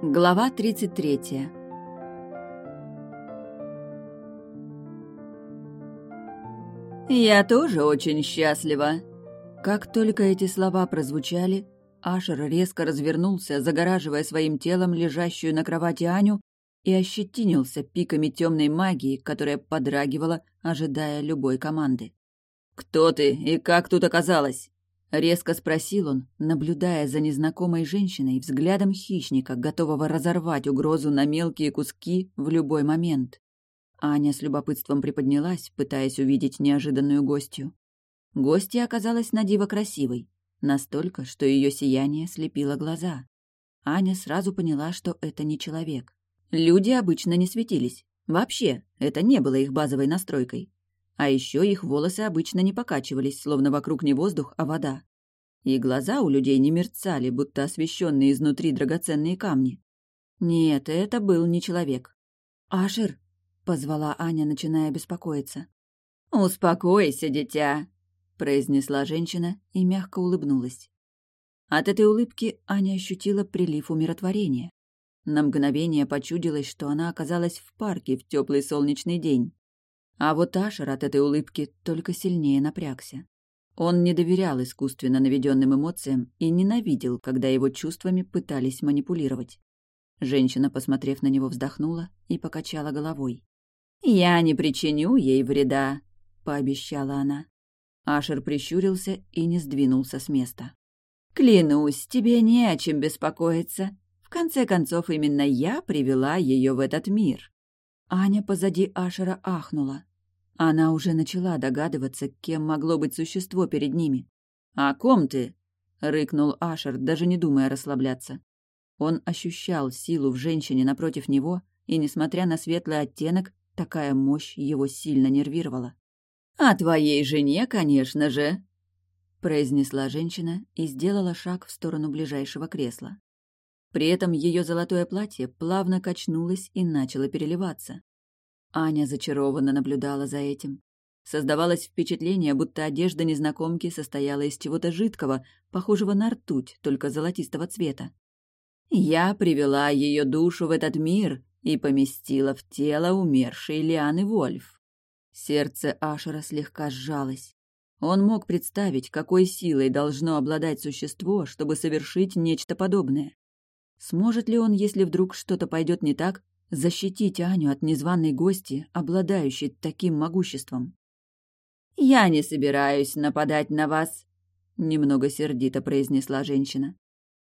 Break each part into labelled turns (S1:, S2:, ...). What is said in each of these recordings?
S1: Глава 33 «Я тоже очень счастлива!» Как только эти слова прозвучали, Ашер резко развернулся, загораживая своим телом лежащую на кровати Аню, и ощетинился пиками темной магии, которая подрагивала, ожидая любой команды. «Кто ты и как тут оказалась?» — резко спросил он, наблюдая за незнакомой женщиной взглядом хищника, готового разорвать угрозу на мелкие куски в любой момент. Аня с любопытством приподнялась, пытаясь увидеть неожиданную гостью. Гостья оказалась на диво красивой, настолько, что ее сияние слепило глаза. Аня сразу поняла, что это не человек. Люди обычно не светились. Вообще, это не было их базовой настройкой. А еще их волосы обычно не покачивались, словно вокруг не воздух, а вода. И глаза у людей не мерцали, будто освещенные изнутри драгоценные камни. Нет, это был не человек. «Ашер!» — позвала Аня, начиная беспокоиться. «Успокойся, дитя!» — произнесла женщина и мягко улыбнулась. От этой улыбки Аня ощутила прилив умиротворения. На мгновение почудилось, что она оказалась в парке в теплый солнечный день. А вот Ашер от этой улыбки только сильнее напрягся. Он не доверял искусственно наведенным эмоциям и ненавидел, когда его чувствами пытались манипулировать. Женщина, посмотрев на него, вздохнула и покачала головой. «Я не причиню ей вреда», — пообещала она. Ашер прищурился и не сдвинулся с места. «Клянусь, тебе не о чем беспокоиться. В конце концов, именно я привела ее в этот мир». Аня позади Ашера ахнула. Она уже начала догадываться, кем могло быть существо перед ними. «О ком ты?» — рыкнул Ашер, даже не думая расслабляться. Он ощущал силу в женщине напротив него, и, несмотря на светлый оттенок, такая мощь его сильно нервировала. «О твоей жене, конечно же!» — произнесла женщина и сделала шаг в сторону ближайшего кресла. При этом ее золотое платье плавно качнулось и начало переливаться. Аня зачарованно наблюдала за этим. Создавалось впечатление, будто одежда незнакомки состояла из чего-то жидкого, похожего на ртуть, только золотистого цвета. «Я привела ее душу в этот мир и поместила в тело умершей Лианы Вольф». Сердце Ашера слегка сжалось. Он мог представить, какой силой должно обладать существо, чтобы совершить нечто подобное. Сможет ли он, если вдруг что-то пойдет не так, защитить Аню от незваной гости, обладающей таким могуществом. «Я не собираюсь нападать на вас», — немного сердито произнесла женщина.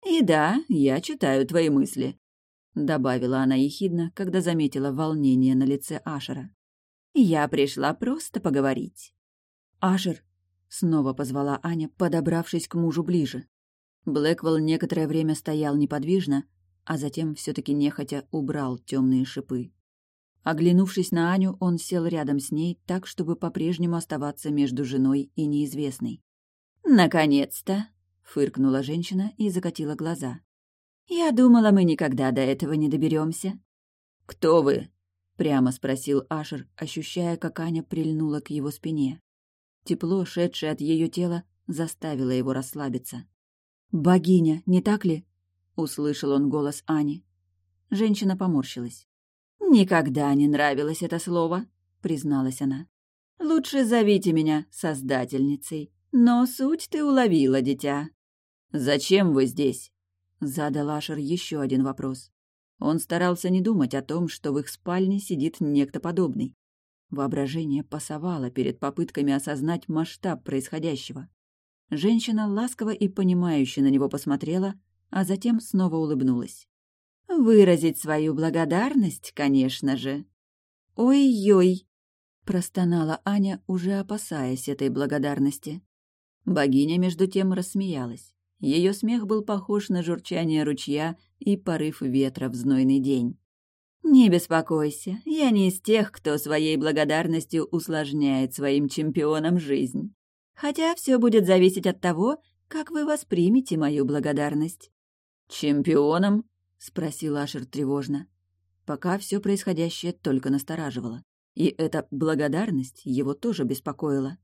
S1: «И да, я читаю твои мысли», — добавила она ехидно, когда заметила волнение на лице Ашера. «Я пришла просто поговорить». «Ашер», — снова позвала Аня, подобравшись к мужу ближе. Блэквелл некоторое время стоял неподвижно, а затем все-таки нехотя убрал темные шипы. Оглянувшись на Аню, он сел рядом с ней так, чтобы по-прежнему оставаться между женой и неизвестной. «Наконец-то!» — фыркнула женщина и закатила глаза. «Я думала, мы никогда до этого не доберемся. «Кто вы?» — прямо спросил Ашер, ощущая, как Аня прильнула к его спине. Тепло, шедшее от ее тела, заставило его расслабиться. «Богиня, не так ли?» — услышал он голос Ани. Женщина поморщилась. «Никогда не нравилось это слово», — призналась она. «Лучше зовите меня Создательницей, но суть ты уловила, дитя». «Зачем вы здесь?» — задал Ашер еще один вопрос. Он старался не думать о том, что в их спальне сидит некто подобный. Воображение пасовало перед попытками осознать масштаб происходящего. Женщина ласково и понимающе на него посмотрела, а затем снова улыбнулась. «Выразить свою благодарность, конечно же». «Ой-ой!» — простонала Аня, уже опасаясь этой благодарности. Богиня, между тем, рассмеялась. Ее смех был похож на журчание ручья и порыв ветра в знойный день. «Не беспокойся, я не из тех, кто своей благодарностью усложняет своим чемпионам жизнь. Хотя все будет зависеть от того, как вы воспримете мою благодарность. «Чемпионом?» — спросил Ашер тревожно. Пока все происходящее только настораживало. И эта благодарность его тоже беспокоила.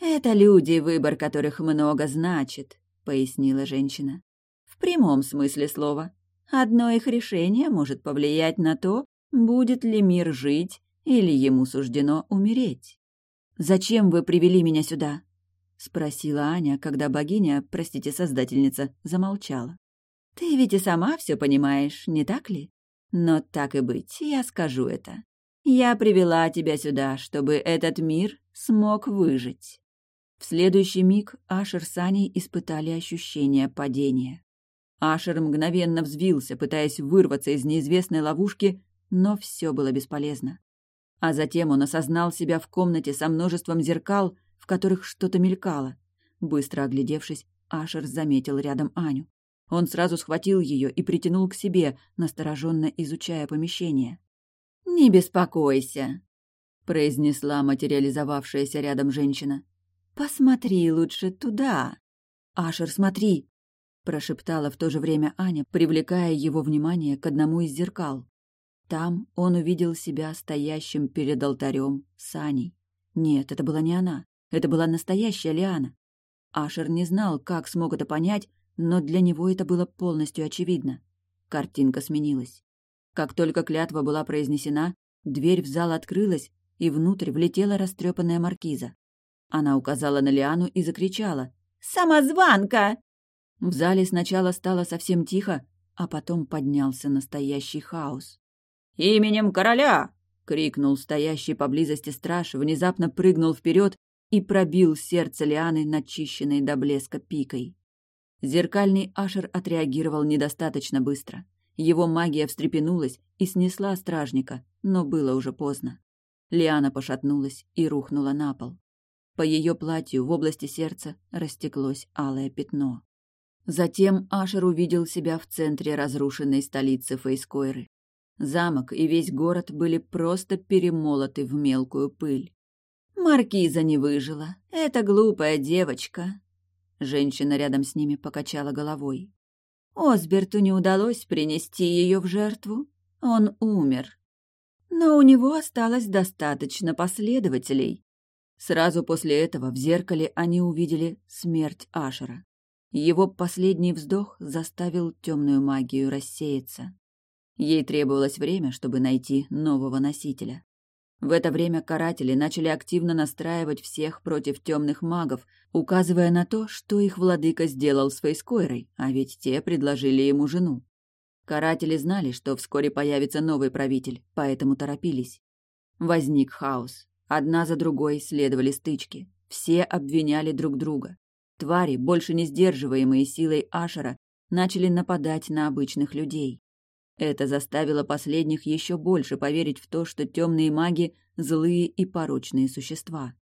S1: «Это люди, выбор которых много значит», — пояснила женщина. «В прямом смысле слова. Одно их решение может повлиять на то, будет ли мир жить или ему суждено умереть. «Зачем вы привели меня сюда?» — спросила Аня, когда богиня, простите, создательница, замолчала. «Ты ведь и сама все понимаешь, не так ли? Но так и быть, я скажу это. Я привела тебя сюда, чтобы этот мир смог выжить». В следующий миг Ашер с Аней испытали ощущение падения. Ашер мгновенно взвился, пытаясь вырваться из неизвестной ловушки, но все было бесполезно. А затем он осознал себя в комнате со множеством зеркал, в которых что-то мелькало. Быстро оглядевшись, Ашер заметил рядом Аню. Он сразу схватил ее и притянул к себе, настороженно изучая помещение. «Не беспокойся», — произнесла материализовавшаяся рядом женщина. «Посмотри лучше туда». «Ашер, смотри», — прошептала в то же время Аня, привлекая его внимание к одному из зеркал. Там он увидел себя стоящим перед алтарем с Аней. Нет, это была не она. Это была настоящая Лиана. Ашер не знал, как смог это понять, но для него это было полностью очевидно. Картинка сменилась. Как только клятва была произнесена, дверь в зал открылась, и внутрь влетела растрепанная маркиза. Она указала на Лиану и закричала «Самозванка!». В зале сначала стало совсем тихо, а потом поднялся настоящий хаос. «Именем короля!» — крикнул стоящий поблизости страж, внезапно прыгнул вперед и пробил сердце Лианы, начищенной до блеска пикой. Зеркальный Ашер отреагировал недостаточно быстро. Его магия встрепенулась и снесла стражника, но было уже поздно. Лиана пошатнулась и рухнула на пол. По ее платью в области сердца растеклось алое пятно. Затем Ашер увидел себя в центре разрушенной столицы Фейскойры. Замок и весь город были просто перемолоты в мелкую пыль. Маркиза не выжила. Это глупая девочка. Женщина рядом с ними покачала головой. Осберту не удалось принести ее в жертву. Он умер. Но у него осталось достаточно последователей. Сразу после этого в зеркале они увидели смерть Ашера. Его последний вздох заставил темную магию рассеяться. Ей требовалось время, чтобы найти нового носителя. В это время каратели начали активно настраивать всех против темных магов, указывая на то, что их владыка сделал с Фейскойрой, а ведь те предложили ему жену. Каратели знали, что вскоре появится новый правитель, поэтому торопились. Возник хаос. Одна за другой следовали стычки. Все обвиняли друг друга. Твари, больше не сдерживаемые силой Ашера, начали нападать на обычных людей. Это заставило последних еще больше поверить в то, что темные маги — злые и порочные существа.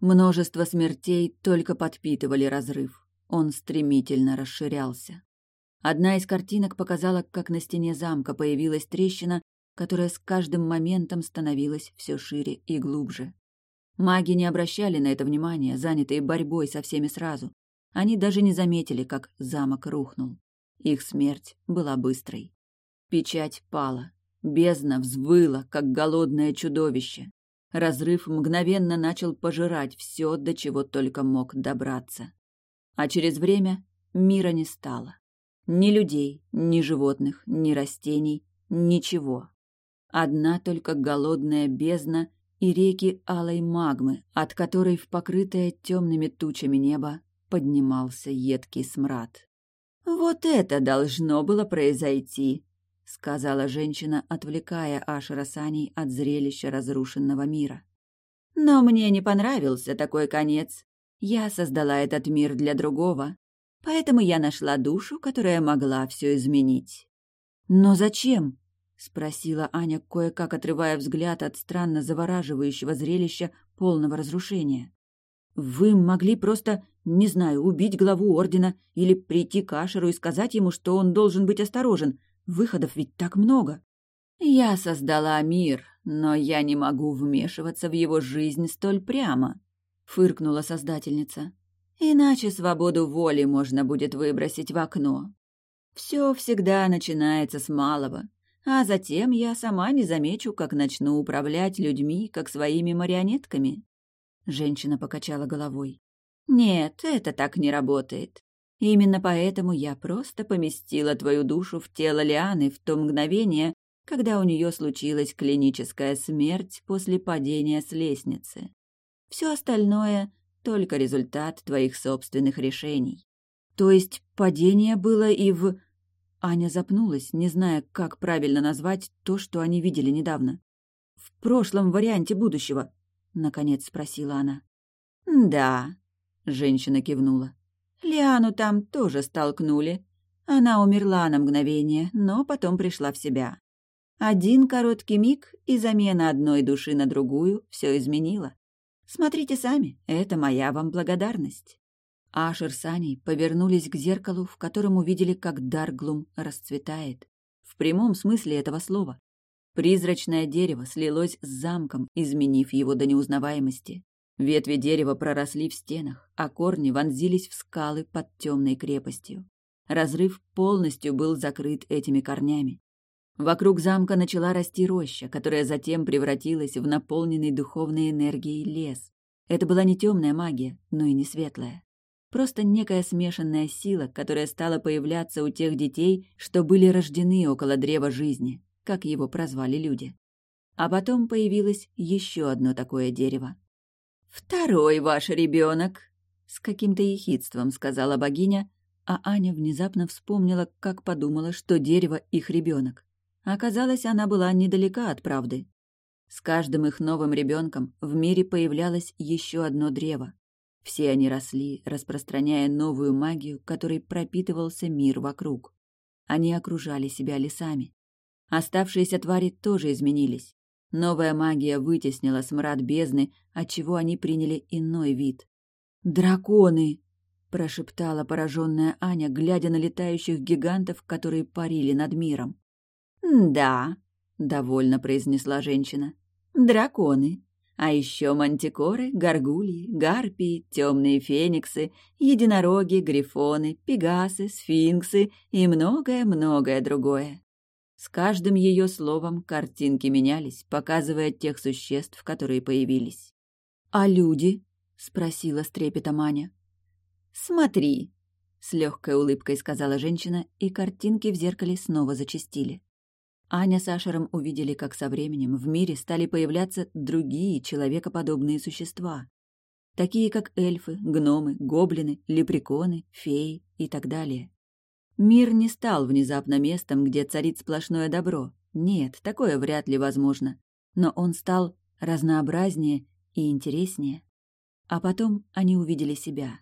S1: Множество смертей только подпитывали разрыв. Он стремительно расширялся. Одна из картинок показала, как на стене замка появилась трещина, которая с каждым моментом становилась все шире и глубже. Маги не обращали на это внимания, занятые борьбой со всеми сразу. Они даже не заметили, как замок рухнул. Их смерть была быстрой. Печать пала. Бездна взвыла, как голодное чудовище. Разрыв мгновенно начал пожирать все, до чего только мог добраться. А через время мира не стало. Ни людей, ни животных, ни растений, ничего. Одна только голодная бездна и реки алой магмы, от которой в покрытое темными тучами небо поднимался едкий смрад. Вот это должно было произойти сказала женщина, отвлекая Ашера Саней от зрелища разрушенного мира. Но мне не понравился такой конец. Я создала этот мир для другого, поэтому я нашла душу, которая могла все изменить. Но зачем? спросила Аня, кое-как отрывая взгляд от странно завораживающего зрелища полного разрушения. Вы могли просто, не знаю, убить главу ордена или прийти к Ашеру и сказать ему, что он должен быть осторожен, Выходов ведь так много. Я создала мир, но я не могу вмешиваться в его жизнь столь прямо, фыркнула создательница. Иначе свободу воли можно будет выбросить в окно. Все всегда начинается с малого, а затем я сама не замечу, как начну управлять людьми, как своими марионетками. Женщина покачала головой. Нет, это так не работает. Именно поэтому я просто поместила твою душу в тело Лианы в то мгновение, когда у нее случилась клиническая смерть после падения с лестницы. Все остальное — только результат твоих собственных решений. То есть падение было и в... Аня запнулась, не зная, как правильно назвать то, что они видели недавно. «В прошлом варианте будущего», — наконец спросила она. «Да», — женщина кивнула. «Лиану там тоже столкнули. Она умерла на мгновение, но потом пришла в себя. Один короткий миг и замена одной души на другую все изменила. Смотрите сами, это моя вам благодарность». Ашер с Аней повернулись к зеркалу, в котором увидели, как Дарглум расцветает. В прямом смысле этого слова. Призрачное дерево слилось с замком, изменив его до неузнаваемости. Ветви дерева проросли в стенах, а корни вонзились в скалы под темной крепостью. Разрыв полностью был закрыт этими корнями. Вокруг замка начала расти роща, которая затем превратилась в наполненный духовной энергией лес. Это была не темная магия, но и не светлая. Просто некая смешанная сила, которая стала появляться у тех детей, что были рождены около древа жизни, как его прозвали люди. А потом появилось еще одно такое дерево. «Второй ваш ребенок!» — с каким-то ехидством сказала богиня, а Аня внезапно вспомнила, как подумала, что дерево — их ребенок. Оказалось, она была недалека от правды. С каждым их новым ребенком в мире появлялось еще одно древо, все они росли, распространяя новую магию, которой пропитывался мир вокруг. Они окружали себя лесами. Оставшиеся твари тоже изменились. Новая магия вытеснила смрад бездны, отчего они приняли иной вид. «Драконы!» — прошептала пораженная Аня, глядя на летающих гигантов, которые парили над миром. «Да», — довольно произнесла женщина. «Драконы. А еще мантикоры, горгульи, гарпии, темные фениксы, единороги, грифоны, пегасы, сфинксы и многое-многое другое. С каждым ее словом картинки менялись, показывая тех существ, которые появились. «А люди?» — спросила с трепетом Аня. «Смотри», — с легкой улыбкой сказала женщина, и картинки в зеркале снова зачастили. Аня с Ашером увидели, как со временем в мире стали появляться другие человекоподобные существа. Такие как эльфы, гномы, гоблины, лепреконы, феи и так далее. Мир не стал внезапно местом, где царит сплошное добро. Нет, такое вряд ли возможно. Но он стал разнообразнее и интереснее. А потом они увидели себя.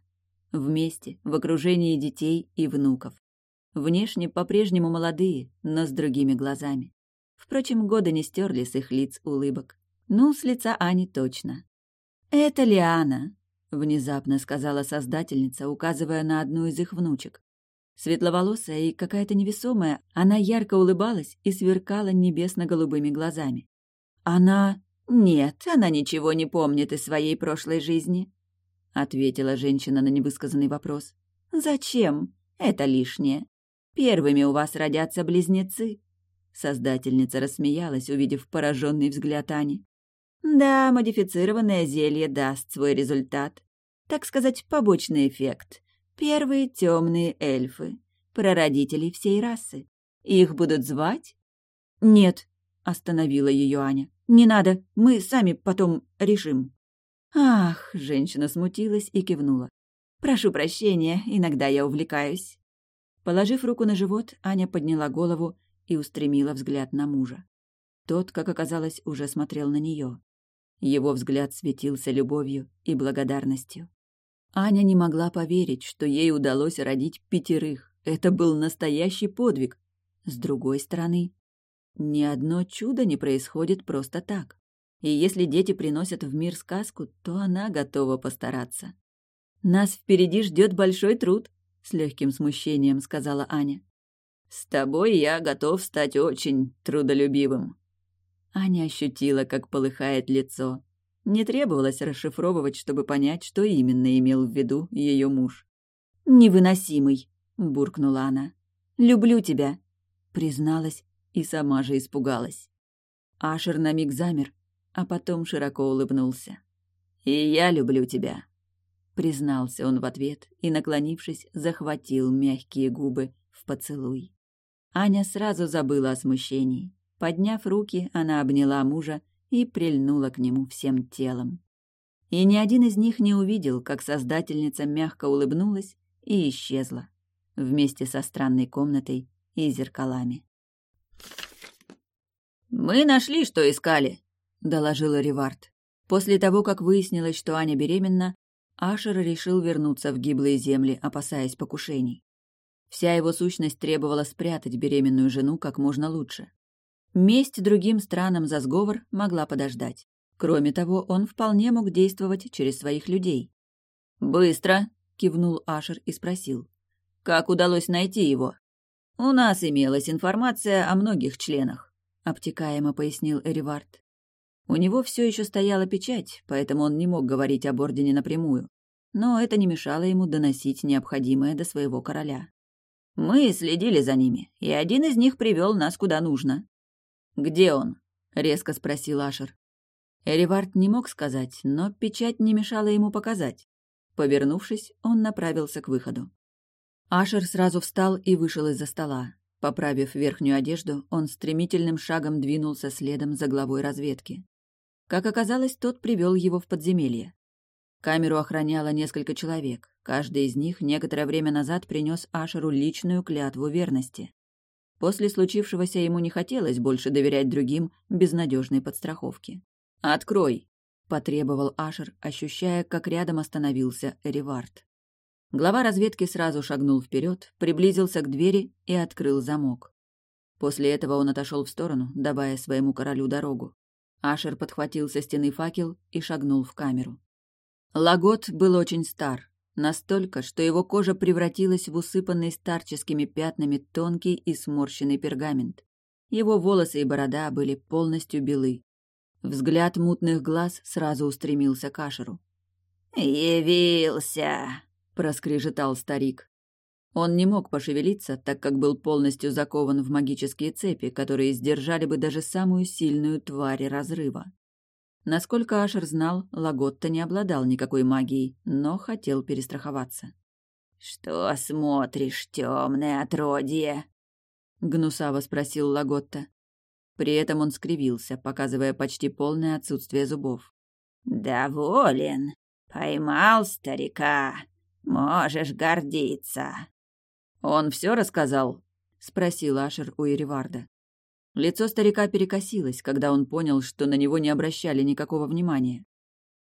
S1: Вместе, в окружении детей и внуков. Внешне по-прежнему молодые, но с другими глазами. Впрочем, годы не стерли с их лиц улыбок. Ну, с лица Ани точно. «Это Лиана», — внезапно сказала создательница, указывая на одну из их внучек. Светловолосая и какая-то невесомая, она ярко улыбалась и сверкала небесно-голубыми глазами. «Она...» «Нет, она ничего не помнит из своей прошлой жизни», — ответила женщина на невысказанный вопрос. «Зачем? Это лишнее. Первыми у вас родятся близнецы». Создательница рассмеялась, увидев пораженный взгляд Ани. «Да, модифицированное зелье даст свой результат. Так сказать, побочный эффект. Первые темные эльфы, прародители всей расы. Их будут звать?» «Нет», — остановила ее Аня. «Не надо, мы сами потом решим». «Ах!» — женщина смутилась и кивнула. «Прошу прощения, иногда я увлекаюсь». Положив руку на живот, Аня подняла голову и устремила взгляд на мужа. Тот, как оказалось, уже смотрел на нее. Его взгляд светился любовью и благодарностью. Аня не могла поверить, что ей удалось родить пятерых. Это был настоящий подвиг. С другой стороны, ни одно чудо не происходит просто так. И если дети приносят в мир сказку, то она готова постараться. Нас впереди ждет большой труд, с легким смущением сказала Аня. «С тобой я готов стать очень трудолюбивым». Аня ощутила, как полыхает лицо. Не требовалось расшифровывать, чтобы понять, что именно имел в виду ее муж. «Невыносимый», — буркнула она. «Люблю тебя», — призналась и сама же испугалась. Ашер на миг замер, а потом широко улыбнулся. «И я люблю тебя», признался он в ответ и, наклонившись, захватил мягкие губы в поцелуй. Аня сразу забыла о смущении. Подняв руки, она обняла мужа и прильнула к нему всем телом. И ни один из них не увидел, как создательница мягко улыбнулась и исчезла, вместе со странной комнатой и зеркалами. «Мы нашли, что искали», — доложила Ревард. После того, как выяснилось, что Аня беременна, Ашер решил вернуться в гиблые земли, опасаясь покушений. Вся его сущность требовала спрятать беременную жену как можно лучше. Месть другим странам за сговор могла подождать. Кроме того, он вполне мог действовать через своих людей. «Быстро!» — кивнул Ашер и спросил. «Как удалось найти его?» «У нас имелась информация о многих членах», — обтекаемо пояснил Эривард. У него все еще стояла печать, поэтому он не мог говорить об Ордене напрямую. Но это не мешало ему доносить необходимое до своего короля. «Мы следили за ними, и один из них привел нас куда нужно». «Где он?» — резко спросил Ашер. Эривард не мог сказать, но печать не мешала ему показать. Повернувшись, он направился к выходу. Ашер сразу встал и вышел из-за стола. Поправив верхнюю одежду, он стремительным шагом двинулся следом за главой разведки. Как оказалось, тот привел его в подземелье. Камеру охраняло несколько человек. Каждый из них некоторое время назад принес Ашеру личную клятву верности. После случившегося ему не хотелось больше доверять другим безнадежной подстраховки. «Открой!» — потребовал Ашер, ощущая, как рядом остановился Эривард. Глава разведки сразу шагнул вперед, приблизился к двери и открыл замок. После этого он отошел в сторону, давая своему королю дорогу. Ашер подхватил со стены факел и шагнул в камеру. Лагот был очень стар, настолько, что его кожа превратилась в усыпанный старческими пятнами тонкий и сморщенный пергамент. Его волосы и борода были полностью белы, Взгляд мутных глаз сразу устремился к Ашеру. «Явился!» — проскрежетал старик. Он не мог пошевелиться, так как был полностью закован в магические цепи, которые сдержали бы даже самую сильную тварь разрыва. Насколько Ашер знал, Лаготта не обладал никакой магией, но хотел перестраховаться. «Что смотришь, темное отродье?» — гнусаво спросил Лаготта. При этом он скривился, показывая почти полное отсутствие зубов. «Доволен. Поймал старика. Можешь гордиться». «Он все рассказал?» — спросил Ашер у Ириварда. Лицо старика перекосилось, когда он понял, что на него не обращали никакого внимания.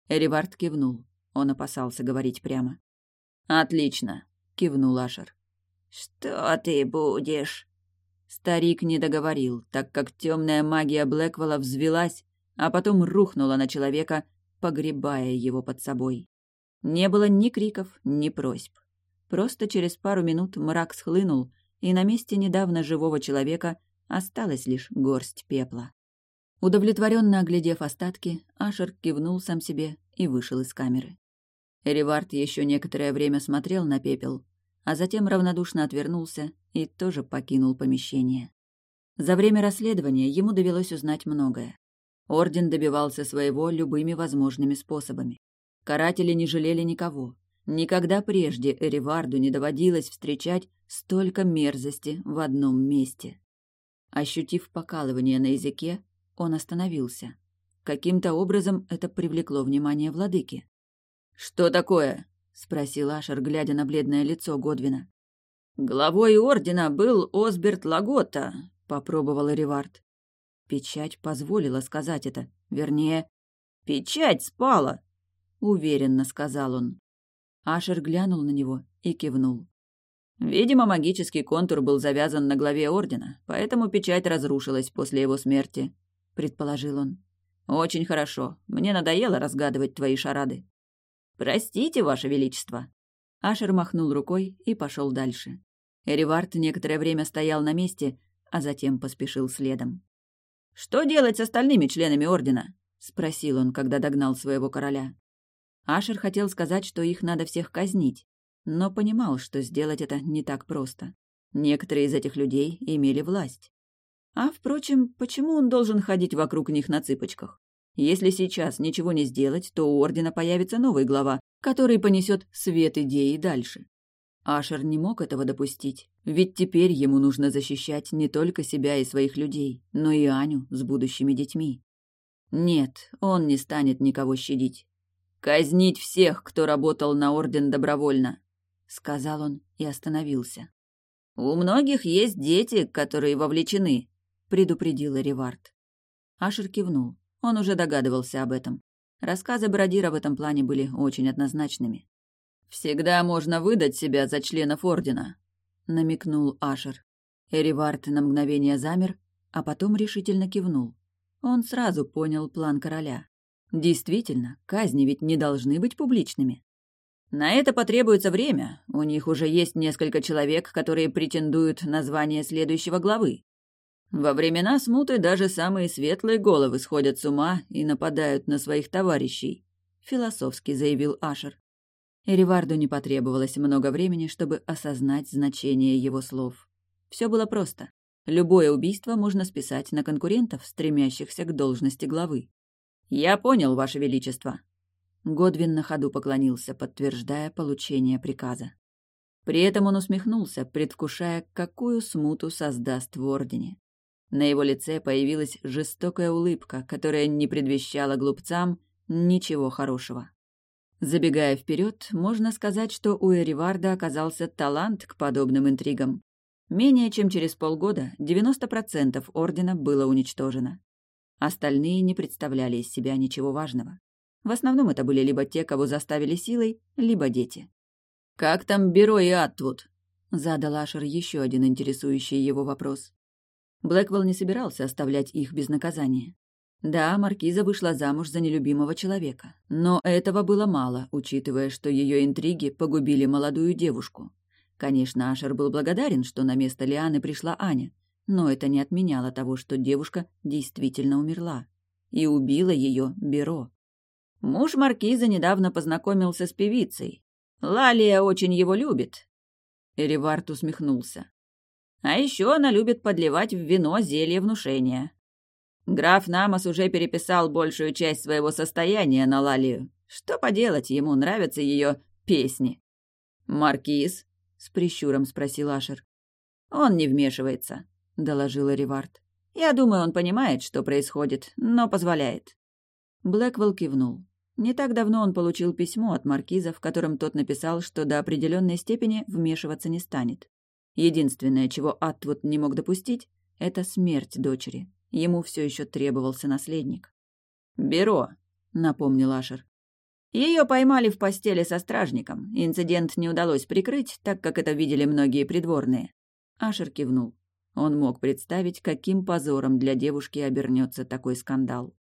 S1: Эривард кивнул. Он опасался говорить прямо. «Отлично», — кивнул Ашер. «Что ты будешь?» Старик не договорил, так как темная магия Блэквелла взвелась, а потом рухнула на человека, погребая его под собой. Не было ни криков, ни просьб. Просто через пару минут мрак схлынул, и на месте недавно живого человека осталась лишь горсть пепла. Удовлетворенно оглядев остатки, Ашер кивнул сам себе и вышел из камеры. Эривард еще некоторое время смотрел на пепел, а затем равнодушно отвернулся и тоже покинул помещение. За время расследования ему довелось узнать многое. Орден добивался своего любыми возможными способами. Каратели не жалели никого. Никогда прежде Эриварду не доводилось встречать столько мерзости в одном месте. Ощутив покалывание на языке, он остановился. Каким-то образом это привлекло внимание владыки. «Что такое?» — спросил Ашер, глядя на бледное лицо Годвина. «Главой ордена был Осберт Лагота», — попробовал Ривард. Печать позволила сказать это. Вернее, «Печать спала», — уверенно сказал он. Ашер глянул на него и кивнул. Видимо, магический контур был завязан на главе ордена, поэтому печать разрушилась после его смерти, предположил он. Очень хорошо. Мне надоело разгадывать твои шарады. «Простите, Ваше Величество!» Ашер махнул рукой и пошел дальше. Эривард некоторое время стоял на месте, а затем поспешил следом. «Что делать с остальными членами Ордена?» — спросил он, когда догнал своего короля. Ашер хотел сказать, что их надо всех казнить, но понимал, что сделать это не так просто. Некоторые из этих людей имели власть. А, впрочем, почему он должен ходить вокруг них на цыпочках? Если сейчас ничего не сделать, то у Ордена появится новый глава, который понесет свет идеи дальше. Ашер не мог этого допустить, ведь теперь ему нужно защищать не только себя и своих людей, но и Аню с будущими детьми. Нет, он не станет никого щадить. «Казнить всех, кто работал на Орден добровольно», — сказал он и остановился. «У многих есть дети, которые вовлечены», — предупредила Ревард. Ашер кивнул. Он уже догадывался об этом. Рассказы Бродира в этом плане были очень однозначными. «Всегда можно выдать себя за членов Ордена», — намекнул Ашер. Эривард на мгновение замер, а потом решительно кивнул. Он сразу понял план короля. Действительно, казни ведь не должны быть публичными. На это потребуется время. У них уже есть несколько человек, которые претендуют на звание следующего главы. Во времена смуты даже самые светлые головы сходят с ума и нападают на своих товарищей, философски заявил Ашер. Эриварду не потребовалось много времени, чтобы осознать значение его слов. Все было просто. Любое убийство можно списать на конкурентов, стремящихся к должности главы. «Я понял, Ваше Величество». Годвин на ходу поклонился, подтверждая получение приказа. При этом он усмехнулся, предвкушая, какую смуту создаст в Ордене. На его лице появилась жестокая улыбка, которая не предвещала глупцам ничего хорошего. Забегая вперед, можно сказать, что у Эриварда оказался талант к подобным интригам. Менее чем через полгода 90% Ордена было уничтожено. Остальные не представляли из себя ничего важного. В основном это были либо те, кого заставили силой, либо дети. «Как там Беро и Атвуд?» — задал Ашер еще один интересующий его вопрос. Блэквелл не собирался оставлять их без наказания. Да, Маркиза вышла замуж за нелюбимого человека, но этого было мало, учитывая, что ее интриги погубили молодую девушку. Конечно, Ашер был благодарен, что на место Лианы пришла Аня, но это не отменяло того, что девушка действительно умерла. И убила ее Беро. Муж маркиза недавно познакомился с певицей. Лалия очень его любит. Эривард усмехнулся. А еще она любит подливать в вино зелье внушения. Граф Намас уже переписал большую часть своего состояния на Лалию. Что поделать, ему нравятся ее песни. «Маркиз?» — с прищуром спросил Ашер. «Он не вмешивается. — доложила Ривард. «Я думаю, он понимает, что происходит, но позволяет». Блэквелл кивнул. Не так давно он получил письмо от маркиза, в котором тот написал, что до определенной степени вмешиваться не станет. Единственное, чего Атвуд не мог допустить, это смерть дочери. Ему все еще требовался наследник. «Беро», — напомнил Ашер. Ее поймали в постели со стражником. Инцидент не удалось прикрыть, так как это видели многие придворные. Ашер кивнул. Он мог представить, каким позором для девушки обернется такой скандал.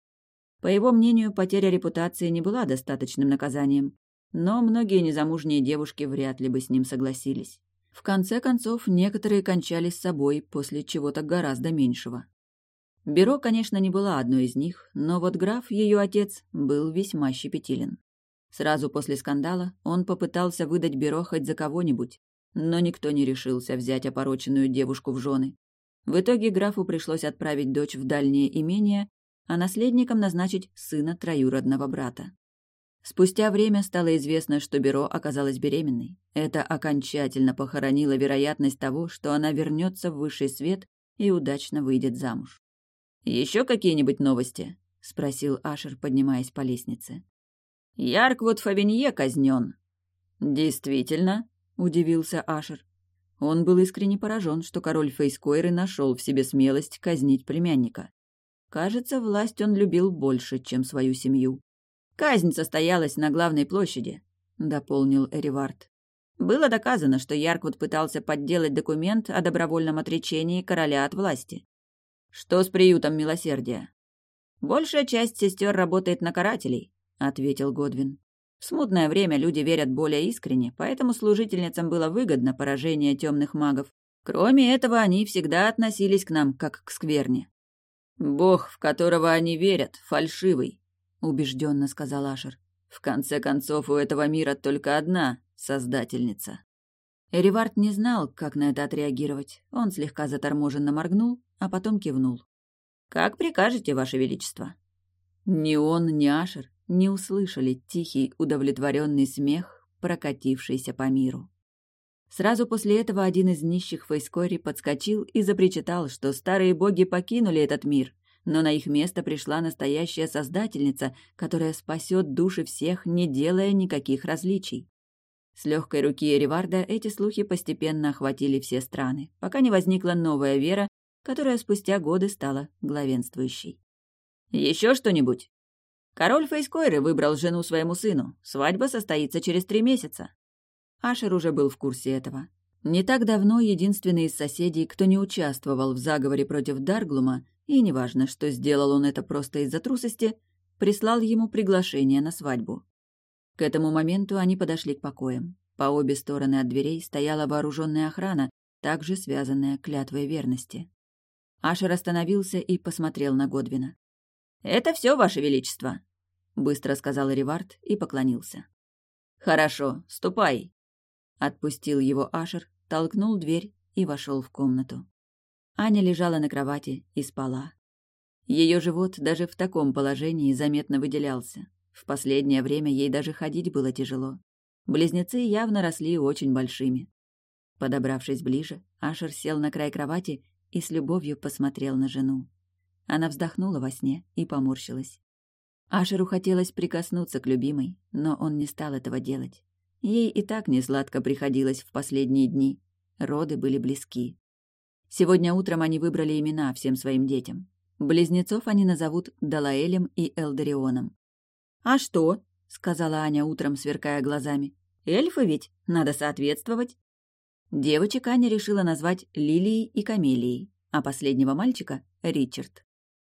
S1: По его мнению, потеря репутации не была достаточным наказанием, но многие незамужние девушки вряд ли бы с ним согласились. В конце концов, некоторые кончали с собой после чего-то гораздо меньшего. Беро, конечно, не была одной из них, но вот граф, ее отец, был весьма щепетилен. Сразу после скандала он попытался выдать Беро хоть за кого-нибудь, но никто не решился взять опороченную девушку в жены. В итоге графу пришлось отправить дочь в дальнее имение, а наследником назначить сына троюродного брата. Спустя время стало известно, что Беро оказалась беременной. Это окончательно похоронило вероятность того, что она вернется в высший свет и удачно выйдет замуж. Еще какие-нибудь новости? спросил Ашер, поднимаясь по лестнице. Ярквуд Фавинье казнен. Действительно, удивился Ашер. Он был искренне поражен, что король Фейскойры нашел в себе смелость казнить племянника. Кажется, власть он любил больше, чем свою семью. «Казнь состоялась на главной площади», — дополнил Эривард. «Было доказано, что Ярквуд пытался подделать документ о добровольном отречении короля от власти. Что с приютом милосердия?» «Большая часть сестер работает на карателей», — ответил Годвин. В смутное время люди верят более искренне, поэтому служительницам было выгодно поражение темных магов. Кроме этого, они всегда относились к нам как к скверне. «Бог, в которого они верят, фальшивый», — убежденно сказал Ашер. «В конце концов, у этого мира только одна Создательница». Эривард не знал, как на это отреагировать. Он слегка заторможенно моргнул, а потом кивнул. «Как прикажете, Ваше Величество?» Ни он, ни Ашер не услышали тихий удовлетворенный смех, прокатившийся по миру. Сразу после этого один из нищих Фейскори подскочил и запричитал, что старые боги покинули этот мир, но на их место пришла настоящая создательница, которая спасет души всех, не делая никаких различий. С легкой руки Эриварда эти слухи постепенно охватили все страны, пока не возникла новая вера, которая спустя годы стала главенствующей. Еще что-нибудь?» Король Фейскойры выбрал жену своему сыну. Свадьба состоится через три месяца. Ашер уже был в курсе этого. Не так давно единственный из соседей, кто не участвовал в заговоре против Дарглума, и неважно, что сделал он это просто из-за трусости, прислал ему приглашение на свадьбу. К этому моменту они подошли к покоям. По обе стороны от дверей стояла вооруженная охрана, также связанная клятвой верности. Ашер остановился и посмотрел на Годвина. «Это все, Ваше Величество», — быстро сказал Ривард и поклонился. «Хорошо, ступай», — отпустил его Ашер, толкнул дверь и вошел в комнату. Аня лежала на кровати и спала. Ее живот даже в таком положении заметно выделялся. В последнее время ей даже ходить было тяжело. Близнецы явно росли очень большими. Подобравшись ближе, Ашер сел на край кровати и с любовью посмотрел на жену. Она вздохнула во сне и поморщилась. Ашеру хотелось прикоснуться к любимой, но он не стал этого делать. Ей и так несладко приходилось в последние дни. Роды были близки. Сегодня утром они выбрали имена всем своим детям. Близнецов они назовут Далаэлем и Элдарионом. «А что?» — сказала Аня утром, сверкая глазами. «Эльфы ведь, надо соответствовать». Девочек Аня решила назвать Лилией и Камелией, а последнего мальчика — Ричард.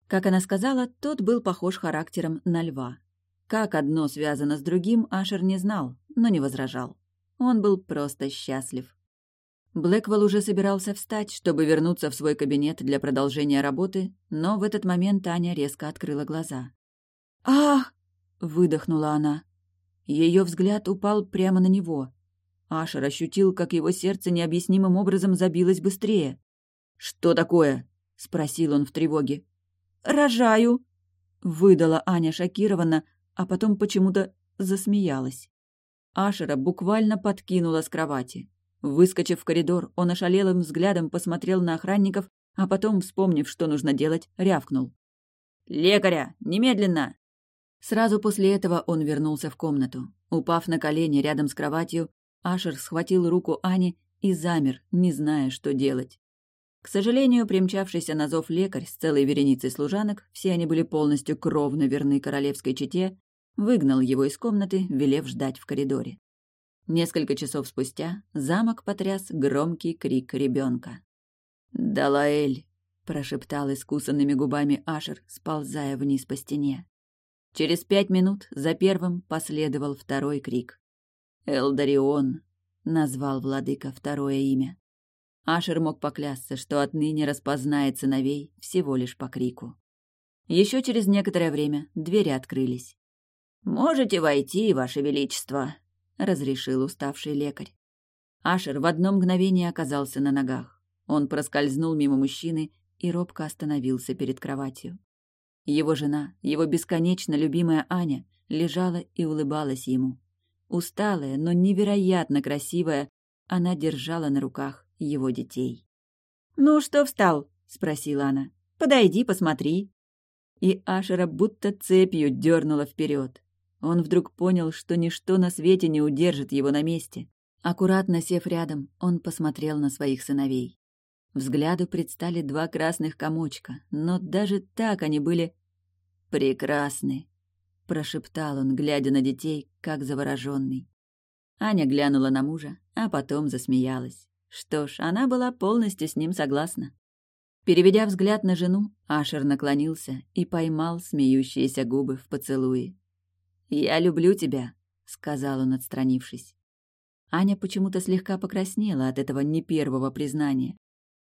S1: Как она сказала, тот был похож характером на льва. Как одно связано с другим, Ашер не знал, но не возражал. Он был просто счастлив. Блэквелл уже собирался встать, чтобы вернуться в свой кабинет для продолжения работы, но в этот момент Аня резко открыла глаза. «Ах!» — выдохнула она. Ее взгляд упал прямо на него. Ашер ощутил, как его сердце необъяснимым образом забилось быстрее. «Что такое?» — спросил он в тревоге. «Рожаю!» — выдала Аня шокированно, а потом почему-то засмеялась. Ашера буквально подкинула с кровати. Выскочив в коридор, он ошалелым взглядом посмотрел на охранников, а потом, вспомнив, что нужно делать, рявкнул. «Лекаря! Немедленно!» Сразу после этого он вернулся в комнату. Упав на колени рядом с кроватью, Ашер схватил руку Ани и замер, не зная, что делать. К сожалению, примчавшийся на зов лекарь с целой вереницей служанок, все они были полностью кровно верны королевской чете, выгнал его из комнаты, велев ждать в коридоре. Несколько часов спустя замок потряс громкий крик ребенка. «Далаэль!» — прошептал искусанными губами Ашер, сползая вниз по стене. Через пять минут за первым последовал второй крик. «Элдарион!» — назвал владыка второе имя. Ашер мог поклясться, что отныне распознает сыновей всего лишь по крику. Еще через некоторое время двери открылись. «Можете войти, Ваше Величество», — разрешил уставший лекарь. Ашер в одно мгновение оказался на ногах. Он проскользнул мимо мужчины и робко остановился перед кроватью. Его жена, его бесконечно любимая Аня, лежала и улыбалась ему. Усталая, но невероятно красивая, она держала на руках его детей. «Ну что встал?» — спросила она. «Подойди, посмотри». И Ашера будто цепью дернула вперед. Он вдруг понял, что ничто на свете не удержит его на месте. Аккуратно сев рядом, он посмотрел на своих сыновей. Взгляду предстали два красных комочка, но даже так они были прекрасны, прошептал он, глядя на детей, как завороженный. Аня глянула на мужа, а потом засмеялась. Что ж, она была полностью с ним согласна. Переведя взгляд на жену, Ашер наклонился и поймал смеющиеся губы в поцелуе. «Я люблю тебя», — сказал он, отстранившись. Аня почему-то слегка покраснела от этого не первого признания.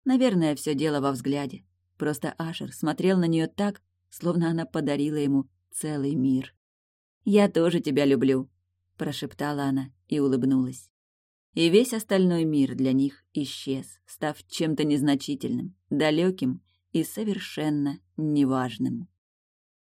S1: Наверное, все дело во взгляде. Просто Ашер смотрел на нее так, словно она подарила ему целый мир. «Я тоже тебя люблю», — прошептала она и улыбнулась и весь остальной мир для них исчез, став чем-то незначительным, далеким и совершенно неважным.